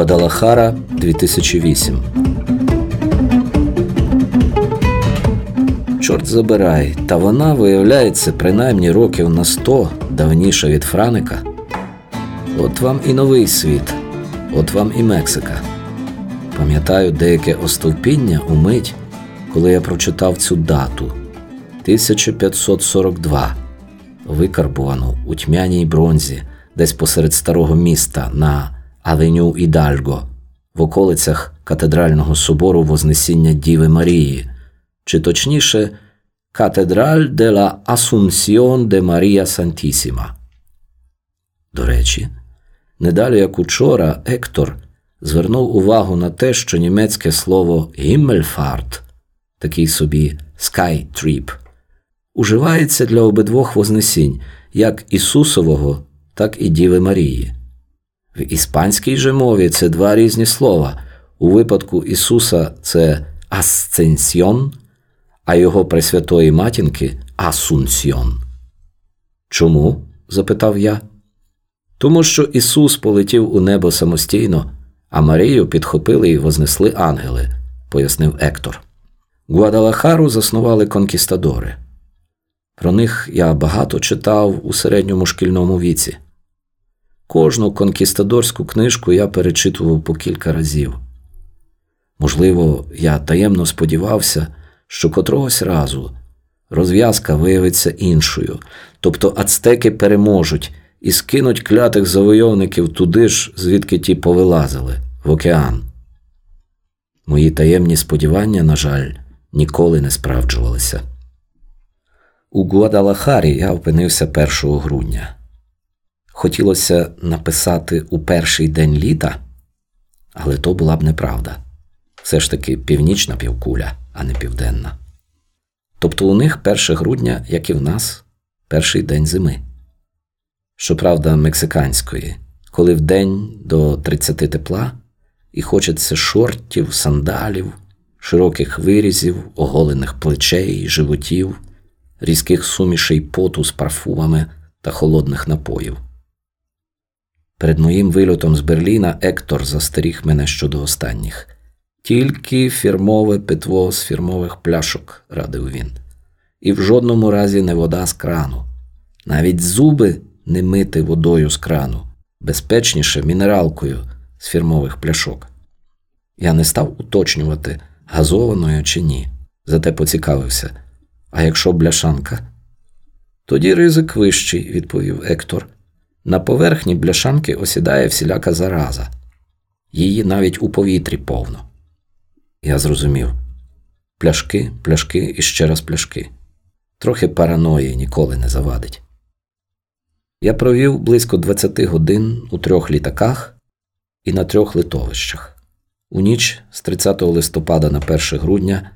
Гвадалахара 2008. Чорт забирай, та вона, виявляється, принаймні років на сто давніша від Франика. От вам і новий світ, от вам і Мексика. Пам'ятаю деяке остовпіння у мить, коли я прочитав цю дату 1542, викарбувану у тьмяній бронзі, десь посеред старого міста на Авеню Ідальго, в околицях катедрального собору Вознесіння Діви Марії, чи точніше, Катедраль де ла Асунсіон де Марія Сантісіма. До речі, недалі як учора Ектор звернув увагу на те, що німецьке слово «Гіммельфарт» такий собі «Skytrip» уживається для обидвох вознесінь, як Ісусового, так і Діви Марії. В іспанській же мові це два різні слова. У випадку Ісуса це асценсьйон, а його Пресвятої матінки Асунсьйон. Чому? запитав я. Тому що Ісус полетів у небо самостійно, а Марію підхопили і вознесли ангели, пояснив Ектор. Гуадалахару заснували конкістадори. Про них я багато читав у середньому шкільному віці. Кожну конкістадорську книжку я перечитував по кілька разів. Можливо, я таємно сподівався, що котрогось разу розв'язка виявиться іншою, тобто ацтеки переможуть і скинуть клятих завойовників туди ж, звідки ті повилазили, в океан. Мої таємні сподівання, на жаль, ніколи не справджувалися. У Гуадалахарі я опинився 1 грудня. Хотілося написати у перший день літа, але то була б неправда. Все ж таки північна півкуля, а не південна. Тобто у них 1 грудня, як і в нас, перший день зими. Щоправда, мексиканської, коли в день до 30 тепла і хочеться шортів, сандалів, широких вирізів, оголених плечей, животів, різких сумішей поту з парфумами та холодних напоїв. Перед моїм вильотом з Берліна Ектор застеріг мене щодо останніх. Тільки фірмове питво з фірмових пляшок, радив він, і в жодному разі не вода з крану. Навіть зуби не мити водою з крану, безпечніше мінералкою з фірмових пляшок. Я не став уточнювати, газованою чи ні, зате поцікавився. А якщо бляшанка? Тоді ризик вищий, відповів Ектор. На поверхні бляшанки осідає всіляка зараза, її навіть у повітрі повно. Я зрозумів пляшки, пляшки і ще раз пляшки. Трохи параної ніколи не завадить. Я провів близько 20 годин у трьох літаках і на трьох литовищах. У ніч з 30 листопада на 1 грудня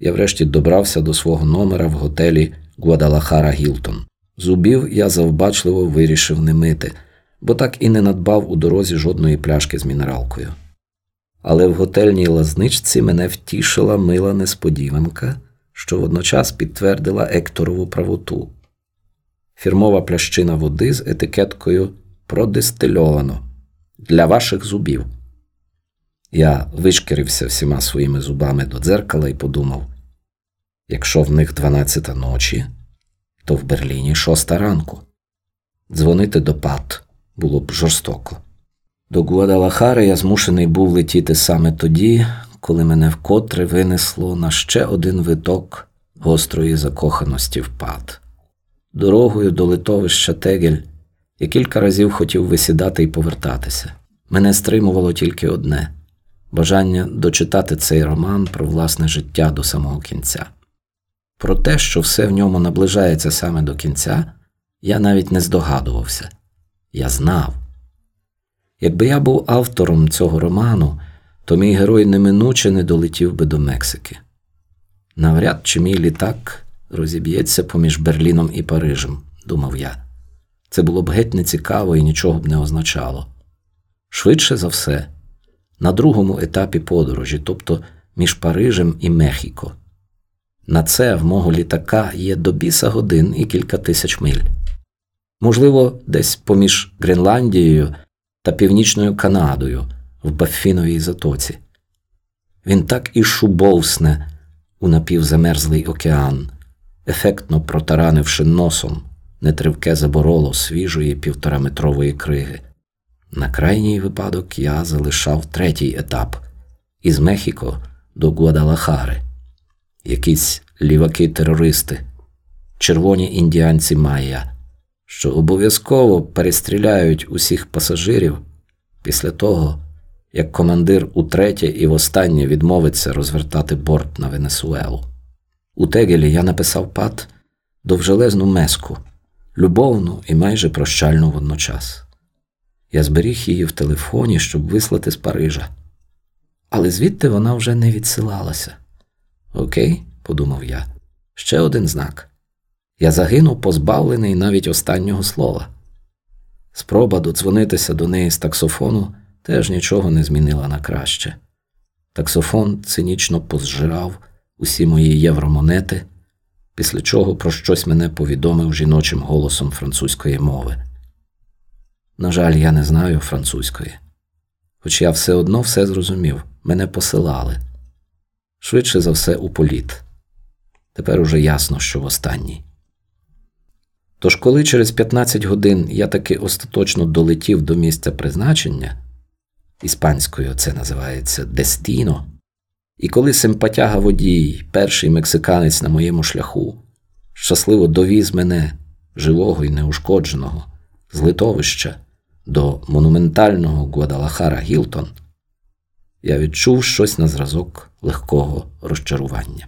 я врешті добрався до свого номера в готелі Гуадалахара Гілтон. Зубів я завбачливо вирішив не мити, бо так і не надбав у дорозі жодної пляшки з мінералкою. Але в готельній лазничці мене втішила мила несподіванка, що водночас підтвердила Екторову правоту. Фірмова плящина води з етикеткою продистильовано для ваших зубів. Я вишкірився всіма своїми зубами до дзеркала і подумав: якщо в них дванадцята ночі, то в Берліні шоста ранку. Дзвонити до пат було б жорстоко. До Гуадалахари я змушений був летіти саме тоді, коли мене вкотре винесло на ще один виток гострої закоханості в пад. Дорогою до литовища Тегель я кілька разів хотів висідати і повертатися. Мене стримувало тільки одне бажання дочитати цей роман про власне життя до самого кінця. Про те, що все в ньому наближається саме до кінця, я навіть не здогадувався, я знав. Якби я був автором цього роману, то мій герой неминуче не долетів би до Мексики. Навряд чи мій літак розіб'ється поміж Берліном і Парижем, думав я. Це було б геть нецікаво і нічого б не означало. Швидше за все, на другому етапі подорожі, тобто між Парижем і Мехіко. На це в мого літака є до біса годин і кілька тисяч миль. Можливо, десь поміж Гренландією та Північною Канадою в Баффіновій затоці. Він так і шубовсне у напівзамерзлий океан, ефектно протаранивши носом нетривке забороло свіжої півтораметрової криги. На крайній випадок я залишав третій етап із Мехіко до Гуадалахари. Якісь ліваки-терористи, червоні індіанці Майя, що обов'язково перестріляють усіх пасажирів після того, як командир утретє і востаннє відмовиться розвертати борт на Венесуелу. У Тегелі я написав пат довжелезну меску, любовну і майже прощальну водночас. Я зберіг її в телефоні, щоб вислати з Парижа. Але звідти вона вже не відсилалася. Окей, подумав я, ще один знак. Я загинув, позбавлений навіть останнього слова. Спроба додзвонитися до неї з таксофону теж нічого не змінила на краще. Таксофон цинічно позжирав усі мої євромонети, після чого про щось мене повідомив жіночим голосом французької мови. На жаль, я не знаю французької, хоч я все одно все зрозумів, мене посилали. Швидше за все, у політ. Тепер уже ясно, що в останній. Тож, коли через 15 годин я таки остаточно долетів до місця призначення, іспанською це називається Дестіно, і коли симпатяга водій, перший мексиканець на моєму шляху, щасливо довіз мене, живого і неушкодженого, з литовища до монументального Гуадалахара Гілтон, я відчув щось на зразок легкого розчарування.